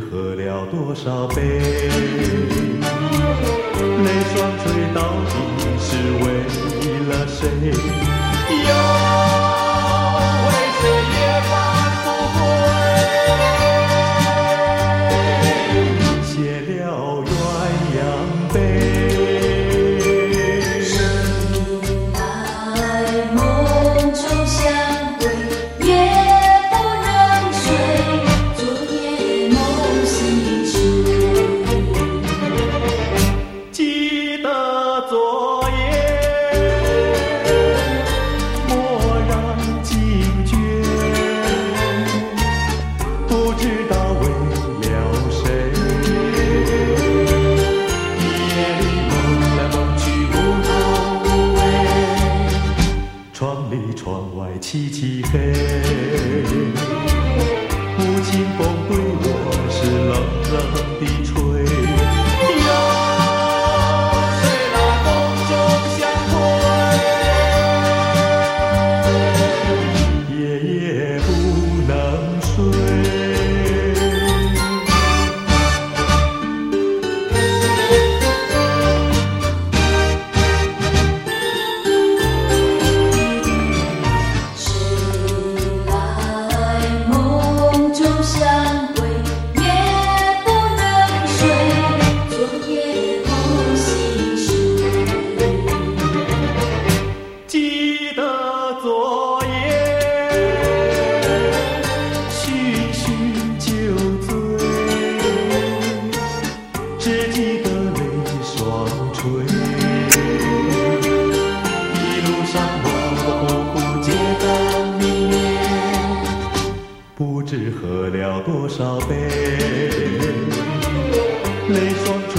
喝了多少杯？泪双垂到底是为了谁？凄凄黑，多少杯，泪双。